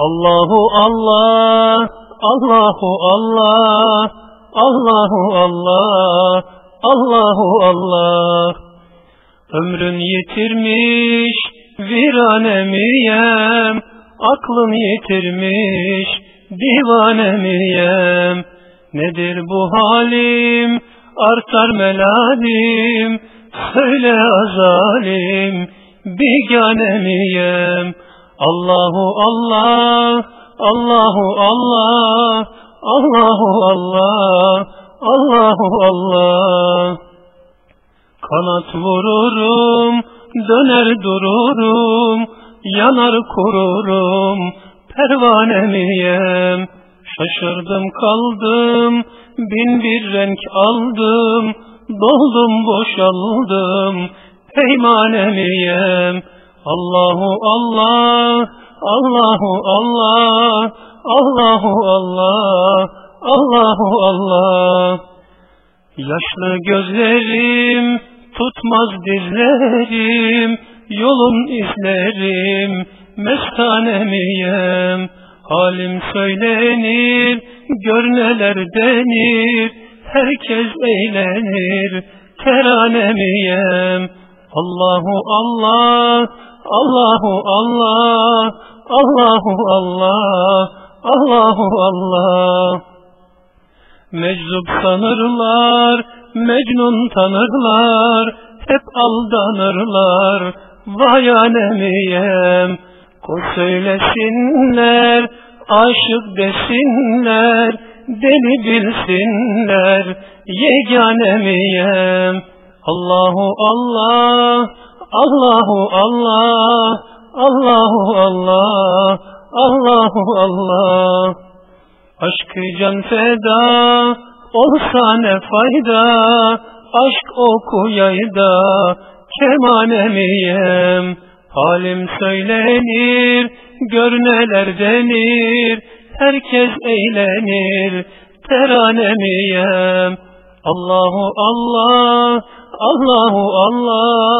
Allahu Allah, Allahu Allah, Allahu Allah, Allahu Allah. Ömrün yitirmiş, virane miyem, aklın yitirmiş, divane miyem? Nedir bu halim, artar meladim, söyle azalim, bigane miyem? Allahu Allah, Allahu Allah, Allahu Allah, Allahu Allah. Kanat vururum, döner dururum, yanar kururum, pervane miyem? Şaşırdım kaldım, bin bir renk aldım, doldum boşaldım, peymane miyem? Allahu Allah, Allahu Allah, Allahu Allah, Allahu Allah. Yaşlı gözlerim, tutmaz dizlerim, yolum izlerim, mestane miyem? Halim söylenir, gör neler denir, herkes eğlenir, terane miyem? Allahu Allah, Allahu Allah, Allahu Allah, Allahu Allah. Meczup sanırlar, Mecnun tanırlar, hep aldanırlar, vay anemiyem. Kul söylesinler, aşık desinler, deli bilsinler, yegane miyem? Allahu Allah, Allahu Allah, Allahu Allah, Allahu Allah. Aşkı can feda, olsa ne fayda, aşk oku yayda, kemane miyem? Halim söylenir, gör neler denir, herkes eğlenir, terane miyem? Allahu Allah, Allahu Allah,